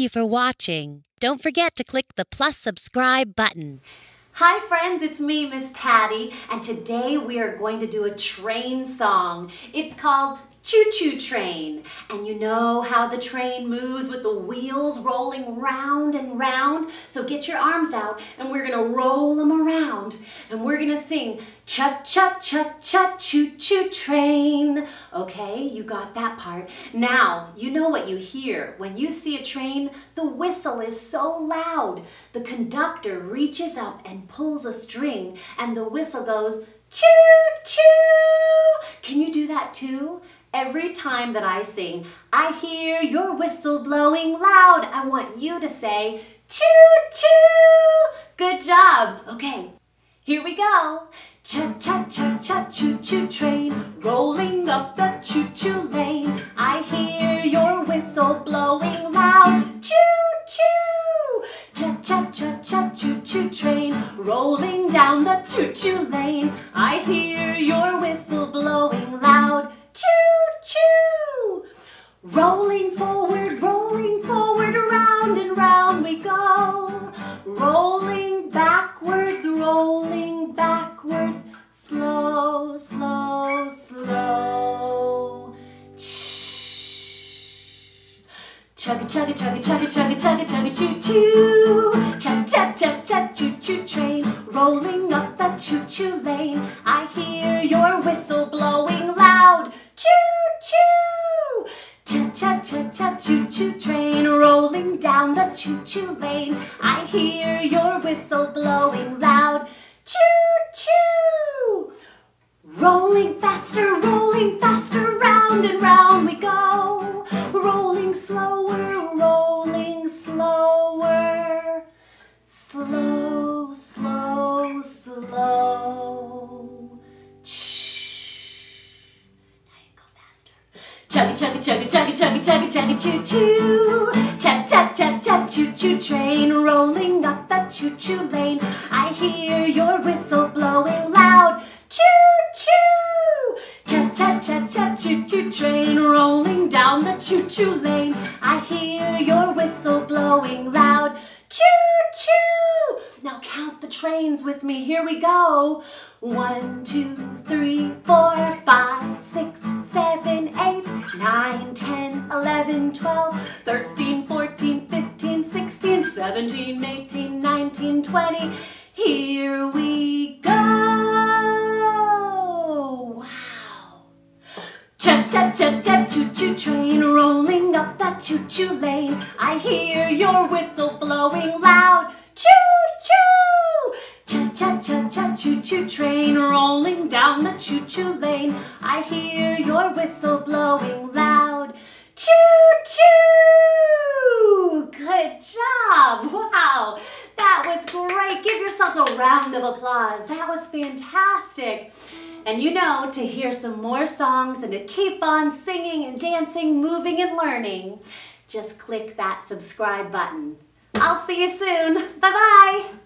you for watching. Don't forget to click the plus subscribe button. Hi friends, it's me, Miss Patty, and today we are going to do a train song. It's called choo-choo train. And you know how the train moves with the wheels rolling round and round? So get your arms out and we're gonna roll them around. Gonna sing cha-cha-cha-cha choo-choo train. Okay, you got that part. Now, you know what you hear. When you see a train, the whistle is so loud. The conductor reaches up and pulls a string and the whistle goes choo-choo. Can you do that too? Every time that I sing, I hear your whistle blowing loud. I want you to say, choo-choo. Good job. Okay, here we go. Cha-cha-cha-cha choo-choo train, rolling up the choo-choo lane. I hear your whistle blowing loud. Choo-choo. Cha-cha-cha-cha choo-choo train, rolling down the choo-choo lane. I hear your whistle blowing loud. Choo-choo! Rolling forward, rolling backwards, slow, slow, slow. Chugga, chugga, chugga, chugga, chugga, chugga, chugga, choo choo. Cha cha cha cha choo choo train, rolling up the choo choo lane. I hear your the choo choo lane. I hear your whistle blowing loud. Choo choo. Rolling faster, rolling faster, round and round we go. Rolling slower, rolling slower. Slow, slow, slow. Shh. Now you go faster. Chugga, chugga, chugga, chugga, chugga, chugga, chugga, choo choo. Cha cha cha cha choo choo train, rolling up the choo choo lane. I hear your whistle blowing loud. Choo choo. Cha cha cha cha choo choo train, rolling down the choo choo lane. I hear your whistle blowing loud. Choo choo. Now count the trains with me. Here we go. One, two, three, four, five, six, seven, eight, nine, ten, eleven, twelve, 17, 18, 19, 20. Here we go. Wow. Cha cha cha cha choo choo train rolling up that choo choo lane. I hear your whistle blowing loud. Choo choo. Cha cha cha cha choo choo train rolling down the choo choo lane. I hear your whistle blowing loud. Great. Give yourselves a round of applause. That was fantastic. And you know, to hear some more songs and to keep on singing and dancing, moving and learning, just click that subscribe button. I'll see you soon. Bye-bye.